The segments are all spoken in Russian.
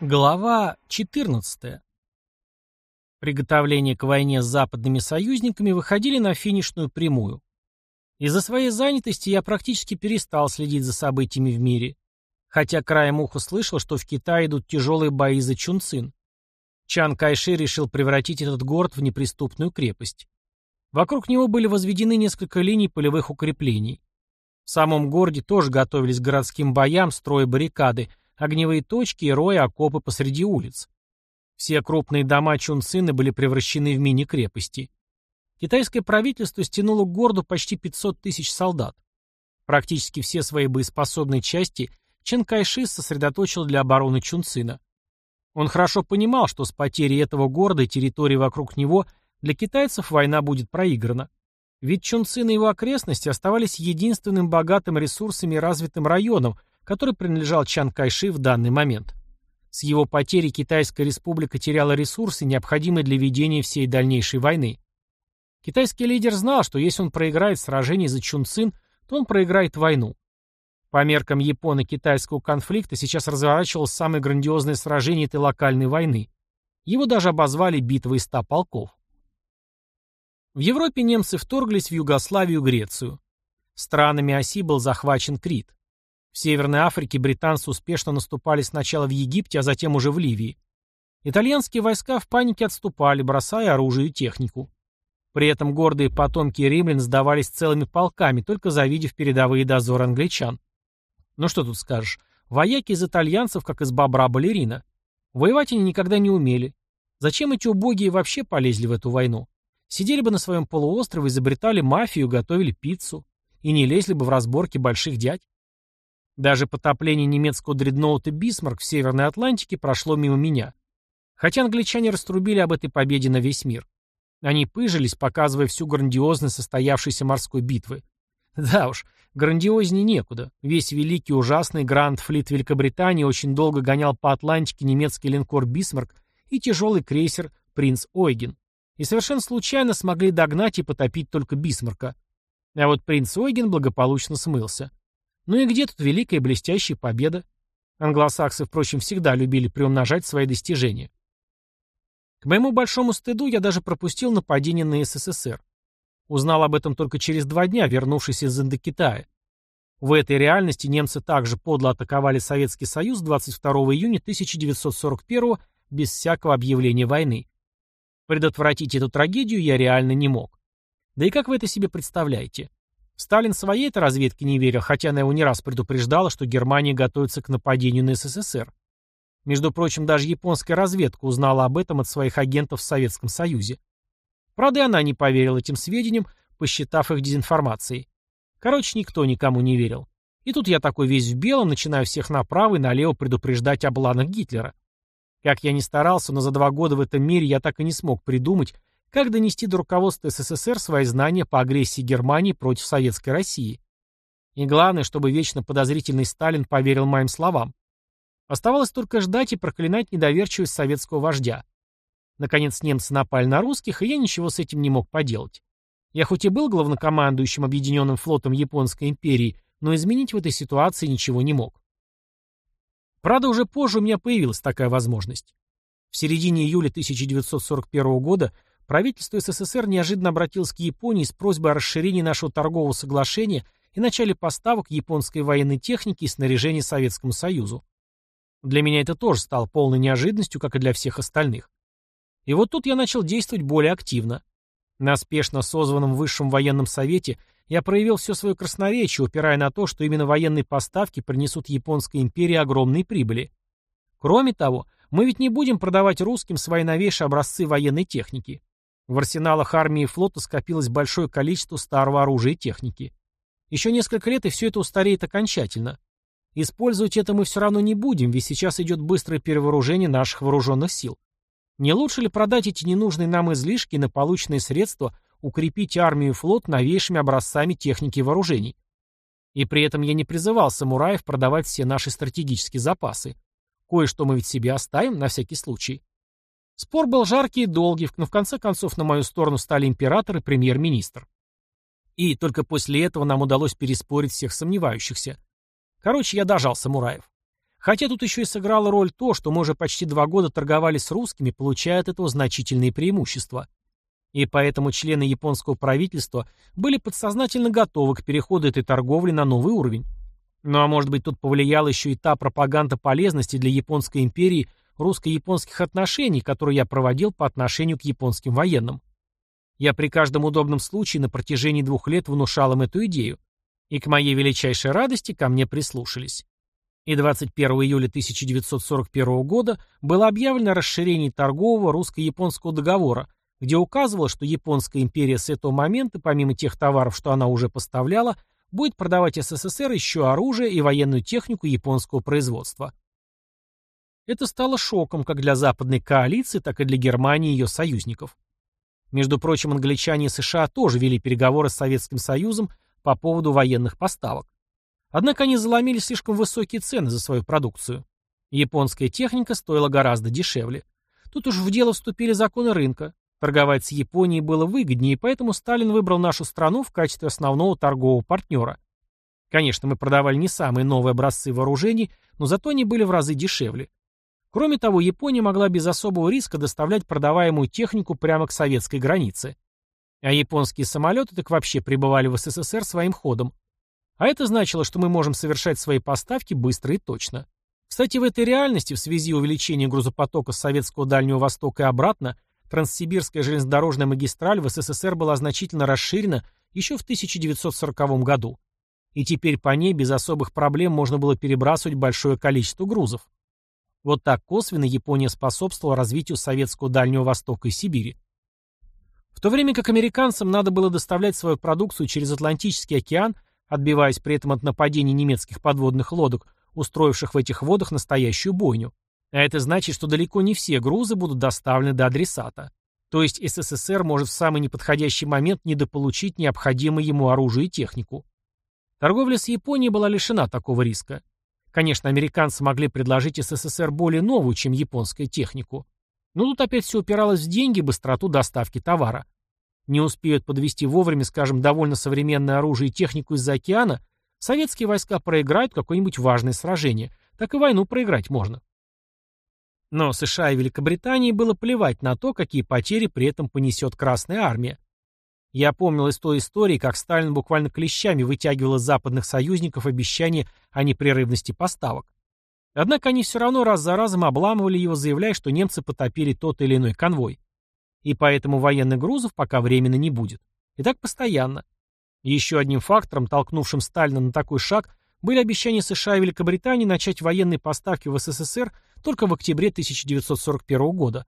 Глава 14. Приготовления к войне с западными союзниками выходили на финишную прямую. Из-за своей занятости я практически перестал следить за событиями в мире, хотя краем уха слышал, что в Китае идут тяжелые бои за Чунцин. Чан Кайши решил превратить этот город в неприступную крепость. Вокруг него были возведены несколько линий полевых укреплений. В самом городе тоже готовились к городским боям, строя баррикады – огневые точки и рои окопы посреди улиц. Все крупные дома Чунцины были превращены в мини-крепости. Китайское правительство стянуло к городу почти 500 тысяч солдат. Практически все свои боеспособные части Чен Кайши сосредоточил для обороны Чунцина. Он хорошо понимал, что с потерей этого города и территории вокруг него для китайцев война будет проиграна. Ведь Чунцин и его окрестности оставались единственным богатым ресурсами и развитым районом, который принадлежал Чан Кайши в данный момент. С его потери Китайская республика теряла ресурсы, необходимые для ведения всей дальнейшей войны. Китайский лидер знал, что если он проиграет сражение за Чунцин, то он проиграет войну. По меркам японо-китайского конфликта сейчас разворачивалось самое грандиозное сражение этой локальной войны. Его даже обозвали битвой ста полков. В Европе немцы вторглись в Югославию Грецию. Странами оси был захвачен Крит. В Северной Африке британцы успешно наступали сначала в Египте, а затем уже в Ливии. Итальянские войска в панике отступали, бросая оружие и технику. При этом гордые потомки римлян сдавались целыми полками, только завидев передовые дозоры англичан. Ну что тут скажешь, вояки из итальянцев, как из бобра-балерина. Воевать они никогда не умели. Зачем эти убогие вообще полезли в эту войну? Сидели бы на своем полуострове, изобретали мафию, готовили пиццу. И не лезли бы в разборки больших дядь. Даже потопление немецкого дредноута «Бисмарк» в Северной Атлантике прошло мимо меня. Хотя англичане раструбили об этой победе на весь мир. Они пыжились, показывая всю грандиозность состоявшейся морской битвы. Да уж, грандиознее некуда. Весь великий ужасный Гранд-флит Великобритании очень долго гонял по Атлантике немецкий линкор «Бисмарк» и тяжелый крейсер «Принц Ойген». И совершенно случайно смогли догнать и потопить только «Бисмарка». А вот «Принц Ойген» благополучно смылся. Ну и где тут великая блестящая победа? Англосаксы, впрочем, всегда любили приумножать свои достижения. К моему большому стыду я даже пропустил нападение на СССР. Узнал об этом только через два дня, вернувшись из Индокитая. В этой реальности немцы также подло атаковали Советский Союз 22 июня 1941 без всякого объявления войны. Предотвратить эту трагедию я реально не мог. Да и как вы это себе представляете? Сталин своей-то разведке не верил, хотя она его не раз предупреждала, что Германия готовится к нападению на СССР. Между прочим, даже японская разведка узнала об этом от своих агентов в Советском Союзе. Правда, и она не поверила этим сведениям, посчитав их дезинформацией. Короче, никто никому не верил. И тут я такой весь в белом, начинаю всех направо и налево предупреждать о планах Гитлера. Как я ни старался, но за два года в этом мире я так и не смог придумать, как донести до руководства СССР свои знания по агрессии Германии против Советской России? И главное, чтобы вечно подозрительный Сталин поверил моим словам. Оставалось только ждать и проклинать недоверчивость советского вождя. Наконец немцы напали на русских, и я ничего с этим не мог поделать. Я хоть и был главнокомандующим Объединенным флотом Японской империи, но изменить в этой ситуации ничего не мог. Правда, уже позже у меня появилась такая возможность. В середине июля 1941 года правительство СССР неожиданно обратилось к Японии с просьбой о расширении нашего торгового соглашения и начале поставок японской военной техники и снаряжения Советскому Союзу. Для меня это тоже стало полной неожиданностью, как и для всех остальных. И вот тут я начал действовать более активно. На спешно созванном Высшем военном совете я проявил все свое красноречие, упирая на то, что именно военные поставки принесут Японской империи огромные прибыли. Кроме того, мы ведь не будем продавать русским свои новейшие образцы военной техники. В арсеналах армии и флота скопилось большое количество старого оружия и техники. Еще несколько лет, и все это устареет окончательно. Использовать это мы все равно не будем, ведь сейчас идет быстрое перевооружение наших вооруженных сил. Не лучше ли продать эти ненужные нам излишки на полученные средства укрепить армию и флот новейшими образцами техники и вооружений? И при этом я не призывал самураев продавать все наши стратегические запасы. Кое-что мы ведь себе оставим на всякий случай. Спор был жаркий и долгий, но в конце концов на мою сторону стали император и премьер-министр. И только после этого нам удалось переспорить всех сомневающихся. Короче, я дожал самураев. Хотя тут еще и сыграло роль то, что мы уже почти два года торговали с русскими, получая от этого значительные преимущества. И поэтому члены японского правительства были подсознательно готовы к переходу этой торговли на новый уровень. Ну а может быть тут повлияла еще и та пропаганда полезности для Японской империи русско-японских отношений, которую я проводил по отношению к японским военным. Я при каждом удобном случае на протяжении двух лет внушал им эту идею. И к моей величайшей радости ко мне прислушались. И 21 июля 1941 года было объявлено о расширении торгового русско-японского договора, где указывало, что Японская империя с этого момента, помимо тех товаров, что она уже поставляла, будет продавать СССР еще оружие и военную технику японского производства. Это стало шоком как для западной коалиции, так и для Германии и ее союзников. Между прочим, англичане и США тоже вели переговоры с Советским Союзом по поводу военных поставок. Однако они заломили слишком высокие цены за свою продукцию. Японская техника стоила гораздо дешевле. Тут уж в дело вступили законы рынка. Торговать с Японией было выгоднее, поэтому Сталин выбрал нашу страну в качестве основного торгового партнера. Конечно, мы продавали не самые новые образцы вооружений, но зато они были в разы дешевле. Кроме того, Япония могла без особого риска доставлять продаваемую технику прямо к советской границе. А японские самолеты так вообще прибывали в СССР своим ходом. А это значило, что мы можем совершать свои поставки быстро и точно. Кстати, в этой реальности, в связи увеличения грузопотока с Советского Дальнего Востока и обратно, Транссибирская железнодорожная магистраль в СССР была значительно расширена еще в 1940 году. И теперь по ней без особых проблем можно было перебрасывать большое количество грузов. Вот так косвенно Япония способствовала развитию советского Дальнего Востока и Сибири. В то время как американцам надо было доставлять свою продукцию через Атлантический океан, отбиваясь при этом от нападений немецких подводных лодок, устроивших в этих водах настоящую бойню. А это значит, что далеко не все грузы будут доставлены до адресата. То есть СССР может в самый неподходящий момент недополучить необходимое ему оружие и технику. Торговля с Японией была лишена такого риска. Конечно, американцы могли предложить СССР более новую, чем японская технику. Но тут опять все упиралось в деньги и быстроту доставки товара. Не успеют подвести вовремя, скажем, довольно современное оружие и технику из-за океана, советские войска проиграют какое-нибудь важное сражение. Так и войну проиграть можно. Но США и Великобритании было плевать на то, какие потери при этом понесет Красная Армия. Я помнил из той истории, как Сталин буквально клещами вытягивал из западных союзников обещания о непрерывности поставок. Однако они все равно раз за разом обламывали его, заявляя, что немцы потопили тот или иной конвой. И поэтому военных грузов пока временно не будет. И так постоянно. Еще одним фактором, толкнувшим Сталина на такой шаг, были обещания США и Великобритании начать военные поставки в СССР только в октябре 1941 года.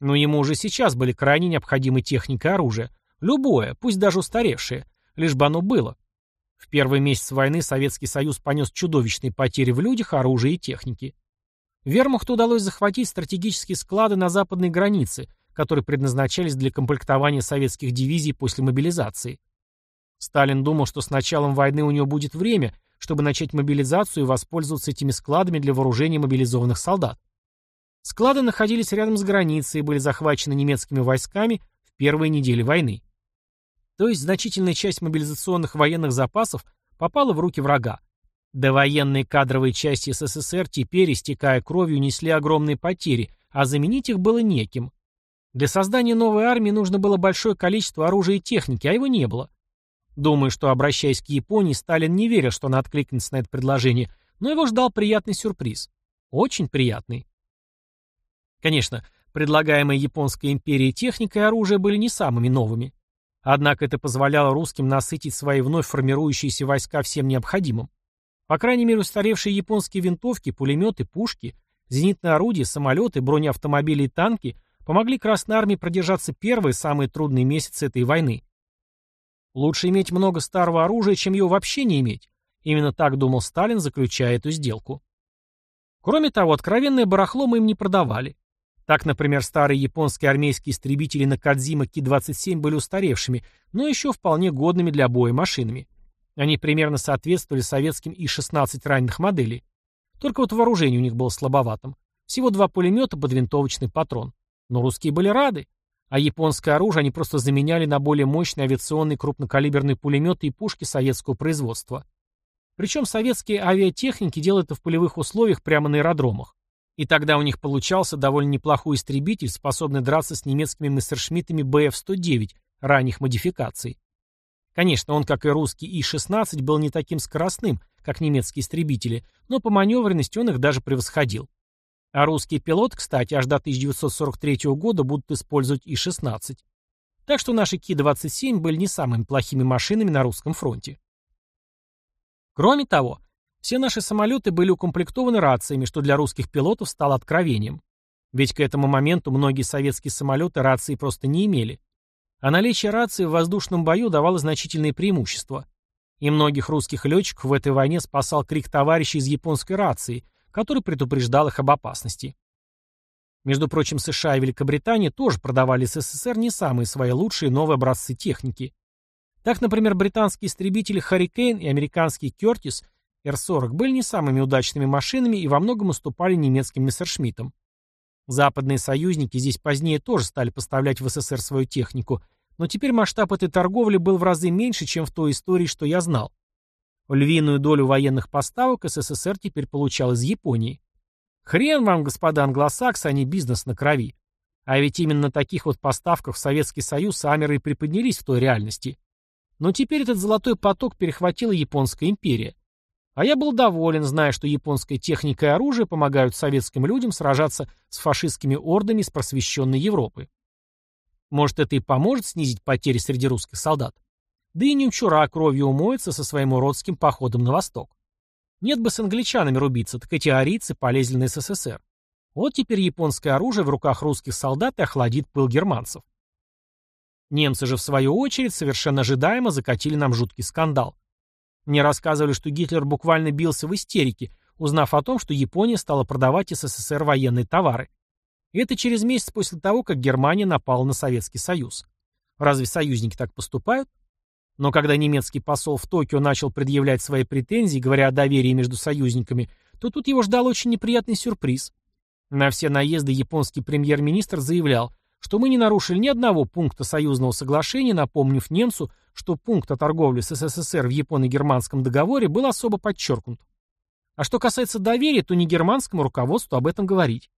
Но ему уже сейчас были крайне необходимы техника и оружие. Любое, пусть даже устаревшее, лишь бы оно было. В первый месяц войны Советский Союз понес чудовищные потери в людях, оружии и технике. Вермахту удалось захватить стратегические склады на западной границе, которые предназначались для комплектования советских дивизий после мобилизации. Сталин думал, что с началом войны у него будет время, чтобы начать мобилизацию и воспользоваться этими складами для вооружения мобилизованных солдат. Склады находились рядом с границей и были захвачены немецкими войсками в первые недели войны. То есть значительная часть мобилизационных военных запасов попала в руки врага. Довоенные кадровые части СССР теперь, истекая кровью, несли огромные потери, а заменить их было неким. Для создания новой армии нужно было большое количество оружия и техники, а его не было. Думаю, что, обращаясь к Японии, Сталин не верил, что она откликнется на это предложение, но его ждал приятный сюрприз. Очень приятный. Конечно, предлагаемые Японской империей техника и оружие были не самыми новыми. Однако это позволяло русским насытить свои вновь формирующиеся войска всем необходимым. По крайней мере, устаревшие японские винтовки, пулеметы, пушки, зенитные орудия, самолеты, бронеавтомобили и танки помогли Красной Армии продержаться первые самые трудные месяцы этой войны. Лучше иметь много старого оружия, чем его вообще не иметь. Именно так думал Сталин, заключая эту сделку. Кроме того, откровенное барахло мы им не продавали. Так, например, старые японские армейские истребители на Кадзима Ки-27 были устаревшими, но еще вполне годными для боя машинами. Они примерно соответствовали советским И-16 ранних моделей. Только вот вооружение у них было слабоватым. Всего два пулемета под винтовочный патрон. Но русские были рады. А японское оружие они просто заменяли на более мощные авиационные крупнокалиберные пулеметы и пушки советского производства. Причем советские авиатехники делают это в полевых условиях прямо на аэродромах. И тогда у них получался довольно неплохой истребитель, способный драться с немецкими мессершмиттами БФ-109 ранних модификаций. Конечно, он, как и русский И-16, был не таким скоростным, как немецкие истребители, но по маневренности он их даже превосходил. А русские пилоты, кстати, аж до 1943 года будут использовать И-16. Так что наши Ки-27 были не самыми плохими машинами на русском фронте. Кроме того, все наши самолеты были укомплектованы рациями, что для русских пилотов стало откровением. Ведь к этому моменту многие советские самолеты рации просто не имели. А наличие рации в воздушном бою давало значительные преимущества. И многих русских летчиков в этой войне спасал крик товарищей из японской рации, который предупреждал их об опасности. Между прочим, США и Великобритания тоже продавали СССР не самые свои лучшие новые образцы техники. Так, например, британские истребители «Харрикейн» и американский «Кертис» Р-40 были не самыми удачными машинами и во многом уступали немецким «Мессершмиттам». Западные союзники здесь позднее тоже стали поставлять в СССР свою технику, но теперь масштаб этой торговли был в разы меньше, чем в той истории, что я знал. Львиную долю военных поставок СССР теперь получал из Японии. Хрен вам, господа англосаксы, а не бизнес на крови. А ведь именно на таких вот поставках в Советский Союз амеры и приподнялись в той реальности. Но теперь этот золотой поток перехватила Японская империя. А я был доволен, зная, что японская техника и оружие помогают советским людям сражаться с фашистскими ордами с просвещенной Европы. Может, это и поможет снизить потери среди русских солдат? Да и Немчура кровью умоется со своим уродским походом на восток. Нет бы с англичанами рубиться, так эти арийцы полезли на СССР. Вот теперь японское оружие в руках русских солдат и охладит пыл германцев. Немцы же, в свою очередь, совершенно ожидаемо закатили нам жуткий скандал. Мне рассказывали, что Гитлер буквально бился в истерике, узнав о том, что Япония стала продавать СССР военные товары. И это через месяц после того, как Германия напала на Советский Союз. Разве союзники так поступают? Но когда немецкий посол в Токио начал предъявлять свои претензии, говоря о доверии между союзниками, то тут его ждал очень неприятный сюрприз. На все наезды японский премьер-министр заявлял, что мы не нарушили ни одного пункта союзного соглашения, напомнив немцу, что пункт о торговле с СССР в японо-германском договоре был особо подчеркнут. А что касается доверия, то не германскому руководству об этом говорить.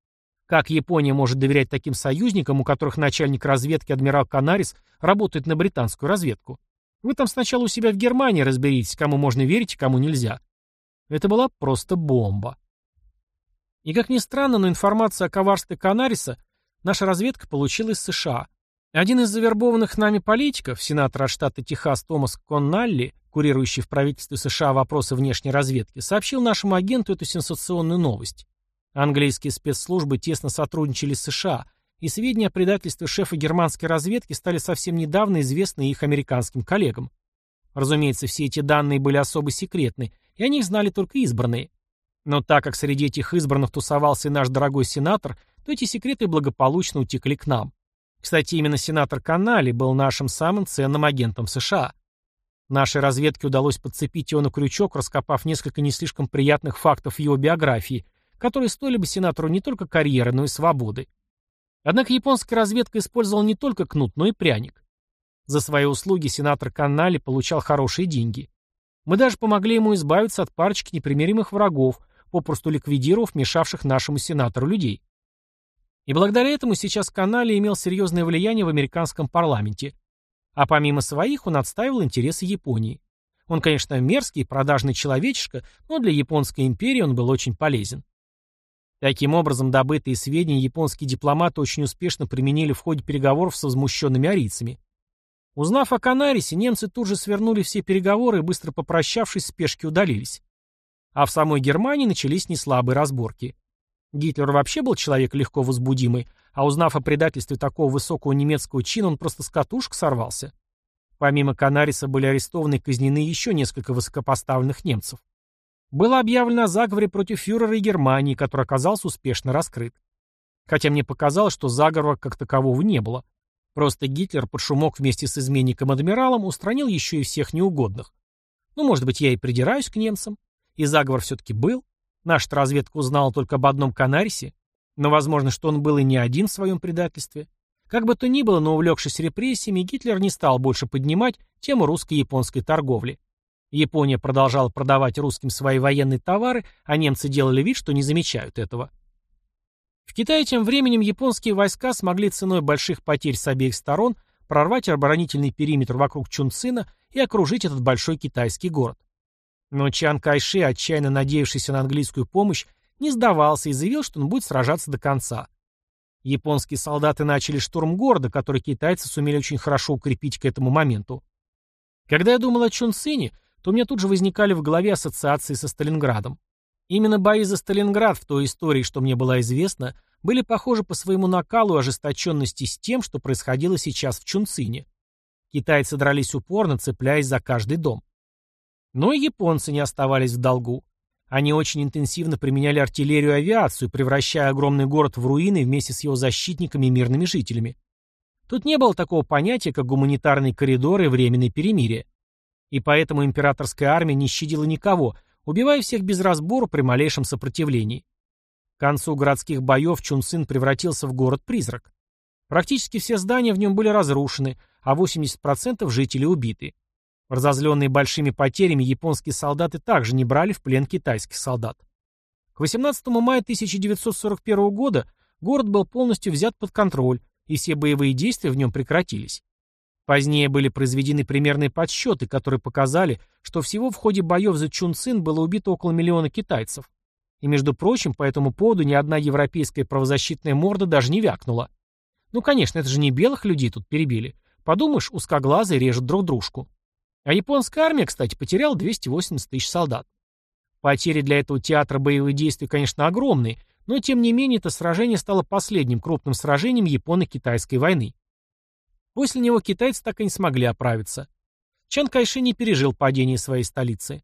Как Япония может доверять таким союзникам, у которых начальник разведки адмирал Канарис работает на британскую разведку? Вы там сначала у себя в Германии разберитесь, кому можно верить, кому нельзя. Это была просто бомба. И как ни странно, но информация о коварстве Канариса наша разведка получила из США. Один из завербованных нами политиков, сенатор от штата Техас Томас Конналли, курирующий в правительстве США вопросы внешней разведки, сообщил нашему агенту эту сенсационную новость. Английские спецслужбы тесно сотрудничали с США, и сведения о предательстве шефа германской разведки стали совсем недавно известны их американским коллегам. Разумеется, все эти данные были особо секретны, и о них знали только избранные. Но так как среди этих избранных тусовался и наш дорогой сенатор, то эти секреты благополучно утекли к нам. Кстати, именно сенатор Канали был нашим самым ценным агентом США. Нашей разведке удалось подцепить его на крючок, раскопав несколько не слишком приятных фактов его биографии, которые стоили бы сенатору не только карьеры, но и свободы. Однако японская разведка использовала не только кнут, но и пряник. За свои услуги сенатор Канали получал хорошие деньги. Мы даже помогли ему избавиться от парочки непримиримых врагов, попросту ликвидировав мешавших нашему сенатору людей. И благодаря этому сейчас Канали имел серьезное влияние в американском парламенте. А помимо своих он отстаивал интересы Японии. Он, конечно, мерзкий продажный человечишка, но для Японской империи он был очень полезен. Таким образом, добытые сведения японские дипломаты очень успешно применили в ходе переговоров с возмущенными арийцами. Узнав о Канарисе, немцы тут же свернули все переговоры и, быстро попрощавшись, спешки удалились. А в самой Германии начались неслабые разборки. Гитлер вообще был человек легко возбудимый, а узнав о предательстве такого высокого немецкого чина, он просто с катушек сорвался. Помимо Канариса были арестованы и казнены еще несколько высокопоставленных немцев. Было объявлено о заговоре против фюрера и Германии, который оказался успешно раскрыт. Хотя мне показалось, что заговора как такового не было. Просто Гитлер под шумок вместе с изменником-адмиралом устранил еще и всех неугодных. Ну, может быть, я и придираюсь к немцам. И заговор все-таки был, Наша разведка узнала только об одном Канарисе, но возможно, что он был и не один в своем предательстве. Как бы то ни было, но увлекшись репрессиями, Гитлер не стал больше поднимать тему русско-японской торговли. Япония продолжала продавать русским свои военные товары, а немцы делали вид, что не замечают этого. В Китае тем временем японские войска смогли ценой больших потерь с обеих сторон прорвать оборонительный периметр вокруг Чунцина и окружить этот большой китайский город. Но Чан Кайши, отчаянно надеявшийся на английскую помощь, не сдавался и заявил, что он будет сражаться до конца. Японские солдаты начали штурм города, который китайцы сумели очень хорошо укрепить к этому моменту. Когда я думал о Чунцине, то у меня тут же возникали в голове ассоциации со Сталинградом. Именно бои за Сталинград в той истории, что мне была известна, были похожи по своему накалу и ожесточенности с тем, что происходило сейчас в Чунцине. Китайцы дрались упорно, цепляясь за каждый дом. Но и японцы не оставались в долгу. Они очень интенсивно применяли артиллерию и авиацию, превращая огромный город в руины вместе с его защитниками и мирными жителями. Тут не было такого понятия, как гуманитарные коридоры и временные перемирия и поэтому императорская армия не щадила никого, убивая всех без разбору при малейшем сопротивлении. К концу городских боев Чунцин превратился в город-призрак. Практически все здания в нем были разрушены, а 80% жителей убиты. Разозленные большими потерями, японские солдаты также не брали в плен китайских солдат. К 18 мая 1941 года город был полностью взят под контроль, и все боевые действия в нем прекратились. Позднее были произведены примерные подсчеты, которые показали, что всего в ходе боев за Чунцин было убито около миллиона китайцев. И, между прочим, по этому поводу ни одна европейская правозащитная морда даже не вякнула. Ну, конечно, это же не белых людей тут перебили. Подумаешь, узкоглазые режут друг дружку. А японская армия, кстати, потеряла 280 тысяч солдат. Потери для этого театра боевых действий, конечно, огромные, но тем не менее это сражение стало последним крупным сражением Японо-Китайской войны. После него китайцы так и не смогли оправиться. Чан Кайши не пережил падение своей столицы.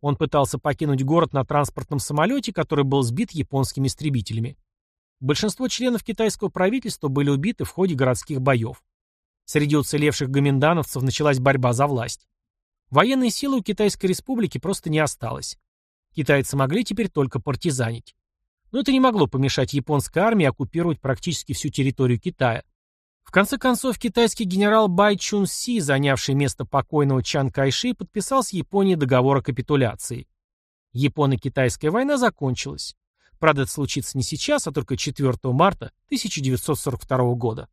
Он пытался покинуть город на транспортном самолете, который был сбит японскими истребителями. Большинство членов китайского правительства были убиты в ходе городских боев. Среди уцелевших гоминдановцев началась борьба за власть. Военной силы у Китайской республики просто не осталось. Китайцы могли теперь только партизанить. Но это не могло помешать японской армии оккупировать практически всю территорию Китая. В конце концов, китайский генерал Бай Чун Си, занявший место покойного Чан Кайши, подписал с Японией договор о капитуляции. Японо-китайская война закончилась. Правда, это случится не сейчас, а только 4 марта 1942 года.